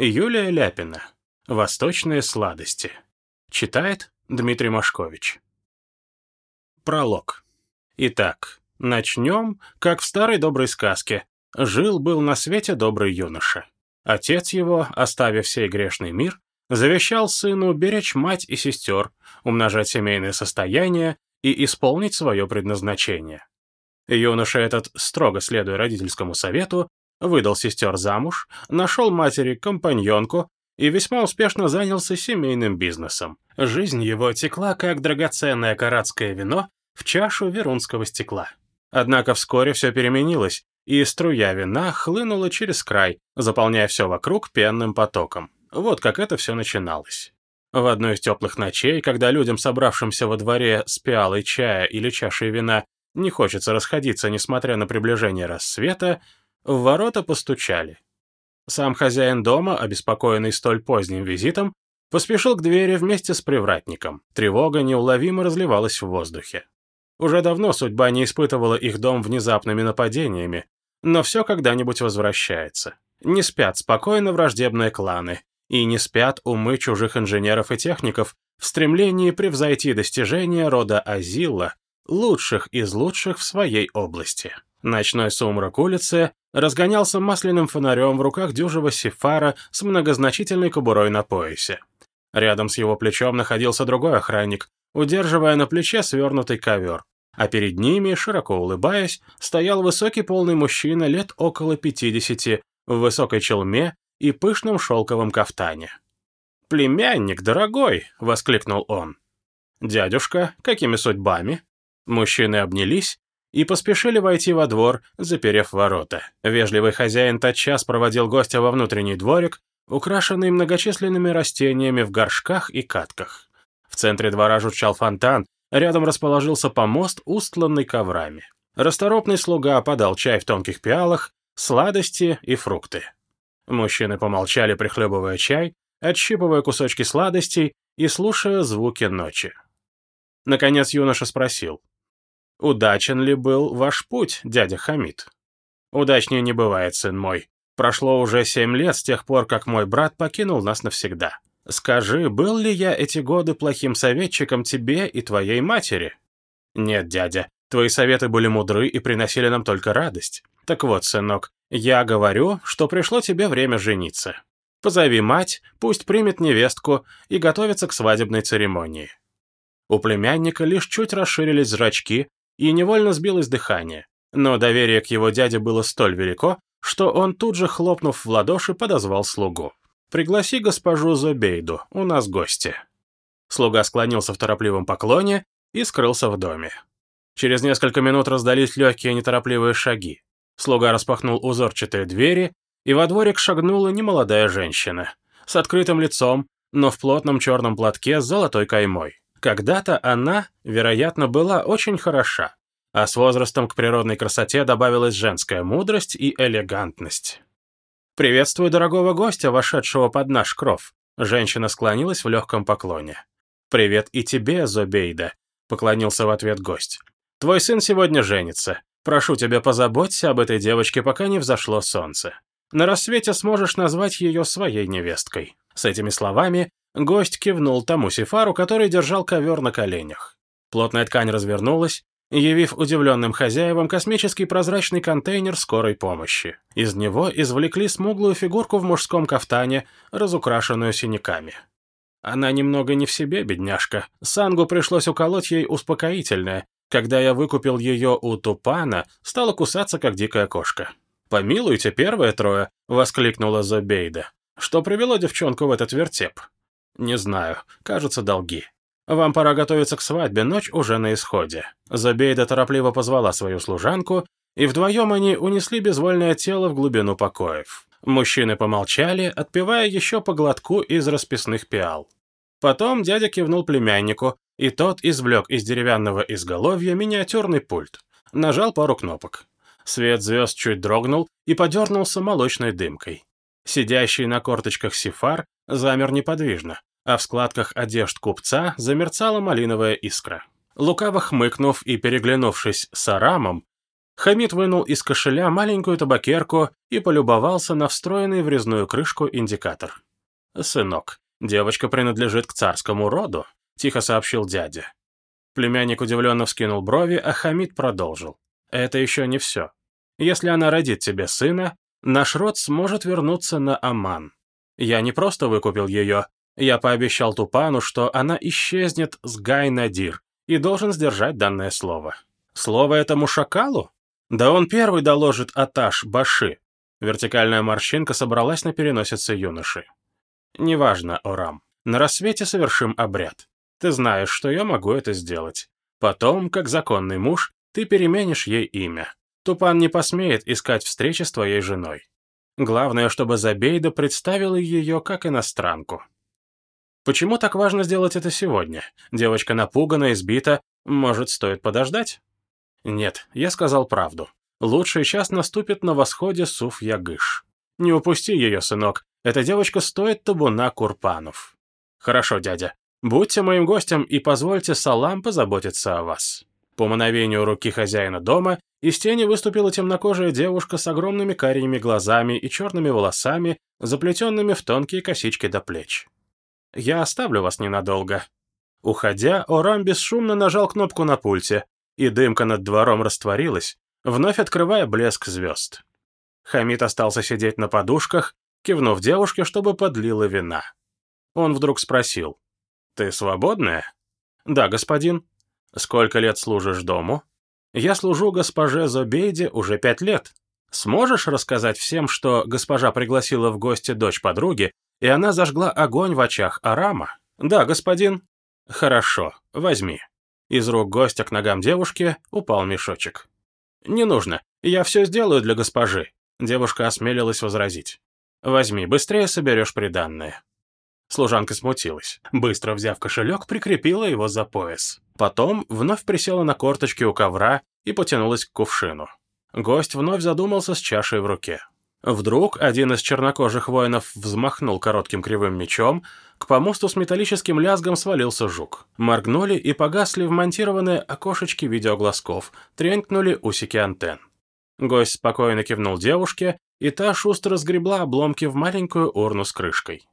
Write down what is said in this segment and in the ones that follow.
Юлия Ляпина. Восточные сладости. Читает Дмитрий Машкович. Пролог. Итак, начнем, как в старой доброй сказке. Жил-был на свете добрый юноша. Отец его, оставив сей грешный мир, завещал сыну беречь мать и сестер, умножать семейное состояние и исполнить свое предназначение. Юноша этот, строго следуя родительскому совету, выдал сестер замуж, нашел матери компаньонку и весьма успешно занялся семейным бизнесом. Жизнь его текла, как драгоценное каратское вино в чашу верунского стекла. Однако вскоре все переменилось, и струя вина хлынула через край, заполняя все вокруг пенным потоком. Вот как это все начиналось. В одну из теплых ночей, когда людям, собравшимся во дворе с пиалой чая или чашей вина, не хочется расходиться, несмотря на приближение рассвета, в ворота постучали. Сам хозяин дома, обеспокоенный столь поздним визитом, поспешил к двери вместе с привратником. Тревога неуловимо разливалась в воздухе. Уже давно судьба не испытывала их дом внезапными нападениями, но все когда-нибудь возвращается. Не спят спокойно враждебные кланы, и не спят умы чужих инженеров и техников в стремлении превзойти достижения рода Азилла, лучших из лучших в своей области. Ночной сумрак улицы разгонялся масляным фонарем в руках дюжего сифара с многозначительной кобурой на поясе. Рядом с его плечом находился другой охранник, удерживая на плече свернутый ковер, а перед ними, широко улыбаясь, стоял высокий полный мужчина лет около пятидесяти в высокой челме и пышном шелковом кафтане. «Племянник, дорогой!» — воскликнул он. «Дядюшка, какими судьбами?» Мужчины обнялись и поспешили войти во двор, заперев ворота. Вежливый хозяин тотчас проводил гостя во внутренний дворик, украшенный многочисленными растениями в горшках и катках. В центре двора журчал фонтан, рядом расположился помост, устланный коврами. Расторопный слуга подал чай в тонких пиалах, сладости и фрукты. Мужчины помолчали, прихлебывая чай, отщипывая кусочки сладостей и слушая звуки ночи. Наконец юноша спросил. «Удачен ли был ваш путь, дядя Хамид?» «Удачнее не бывает, сын мой. Прошло уже семь лет с тех пор, как мой брат покинул нас навсегда. Скажи, был ли я эти годы плохим советчиком тебе и твоей матери?» «Нет, дядя, твои советы были мудры и приносили нам только радость. Так вот, сынок, я говорю, что пришло тебе время жениться. Позови мать, пусть примет невестку и готовится к свадебной церемонии». У племянника лишь чуть расширились зрачки, и невольно сбилось дыхание. Но доверие к его дяде было столь велико, что он тут же, хлопнув в ладоши, подозвал слугу. «Пригласи госпожу Зобейду, у нас гости». Слуга склонился в торопливом поклоне и скрылся в доме. Через несколько минут раздались легкие неторопливые шаги. Слуга распахнул узорчатые двери, и во дворик шагнула немолодая женщина, с открытым лицом, но в плотном черном платке с золотой каймой. Когда-то она, вероятно, была очень хороша, а с возрастом к природной красоте добавилась женская мудрость и элегантность. «Приветствую дорогого гостя, вошедшего под наш кров», женщина склонилась в легком поклоне. «Привет и тебе, Зобейда», — поклонился в ответ гость. «Твой сын сегодня женится. Прошу тебя, позаботься об этой девочке, пока не взошло солнце. На рассвете сможешь назвать ее своей невесткой». С этими словами Гость кивнул тому сифару, который держал ковер на коленях. Плотная ткань развернулась, явив удивленным хозяевам космический прозрачный контейнер скорой помощи. Из него извлекли смуглую фигурку в мужском кафтане, разукрашенную синяками. Она немного не в себе, бедняжка. Сангу пришлось уколоть ей успокоительное. Когда я выкупил ее у Тупана, стала кусаться, как дикая кошка. «Помилуйте, первые трое!» — воскликнула Зобейда. «Что привело девчонку в этот вертеп?» «Не знаю. Кажется, долги. Вам пора готовиться к свадьбе, ночь уже на исходе». Забейда торопливо позвала свою служанку, и вдвоем они унесли безвольное тело в глубину покоев. Мужчины помолчали, отпивая еще по глотку из расписных пиал. Потом дядя кивнул племяннику, и тот извлек из деревянного изголовья миниатюрный пульт. Нажал пару кнопок. Свет звезд чуть дрогнул и подернулся молочной дымкой. Сидящий на корточках Сифар замер неподвижно, а в складках одежд купца замерцала малиновая искра. Лукаво хмыкнув и переглянувшись с Арамом, Хамид вынул из кошеля маленькую табакерку и полюбовался на встроенный в резную крышку индикатор. «Сынок, девочка принадлежит к царскому роду», — тихо сообщил дядя. Племянник удивленно вскинул брови, а Хамид продолжил. «Это еще не все. Если она родит тебе сына, наш род сможет вернуться на Аман. Я не просто выкупил ее, я пообещал Тупану, что она исчезнет с Гай-Надир и должен сдержать данное слово. Слово этому шакалу? Да он первый доложит Аташ Баши. Вертикальная морщинка собралась на переносице юноши. Неважно, Орам. На рассвете совершим обряд. Ты знаешь, что я могу это сделать. Потом, как законный муж, ты переменишь ей имя. Тупан не посмеет искать встречи с твоей женой. Главное, чтобы Забейда представила ее как иностранку. Почему так важно сделать это сегодня? Девочка напугана, избита. Может, стоит подождать? Нет, я сказал правду. Лучший час наступит на восходе Суф-Ягыш. Не упусти ее, сынок. Эта девочка стоит табуна курпанов. Хорошо, дядя. Будьте моим гостем и позвольте Салам позаботиться о вас. По мановению руки хозяина дома из тени выступила темнокожая девушка с огромными карими глазами и черными волосами, заплетенными в тонкие косички до плеч. «Я оставлю вас ненадолго». Уходя, Орам бесшумно нажал кнопку на пульте, и дымка над двором растворилась, вновь открывая блеск звезд. Хамид остался сидеть на подушках, кивнув девушке, чтобы подлила вина. Он вдруг спросил, «Ты свободная?» «Да, господин». «Сколько лет служишь дому?» «Я служу госпоже Зобейде уже пять лет. Сможешь рассказать всем, что госпожа пригласила в гости дочь подруги, и она зажгла огонь в очах Арама?» «Да, господин». «Хорошо, возьми». Из рук гостя к ногам девушки упал мешочек. «Не нужно, я все сделаю для госпожи», — девушка осмелилась возразить. «Возьми, быстрее соберешь приданное». Служанка смутилась. Быстро взяв кошелек, прикрепила его за пояс. Потом вновь присела на корточки у ковра и потянулась к кувшину. Гость вновь задумался с чашей в руке. Вдруг один из чернокожих воинов взмахнул коротким кривым мечом, к помосту с металлическим лязгом свалился жук. Моргнули и погасли вмонтированные окошечки видеоглазков, тренькнули усики антенн. Гость спокойно кивнул девушке, и та шустро сгребла обломки в маленькую урну с крышкой.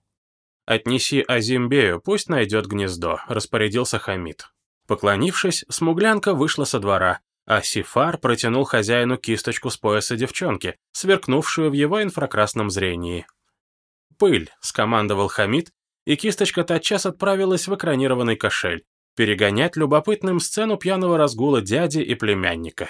«Отнеси Азимбею, пусть найдет гнездо», — распорядился Хамид. Поклонившись, смуглянка вышла со двора, а Сифар протянул хозяину кисточку с пояса девчонки, сверкнувшую в его инфракрасном зрении. «Пыль», — скомандовал Хамид, и кисточка тотчас отправилась в экранированный кошель, перегонять любопытным сцену пьяного разгула дяди и племянника.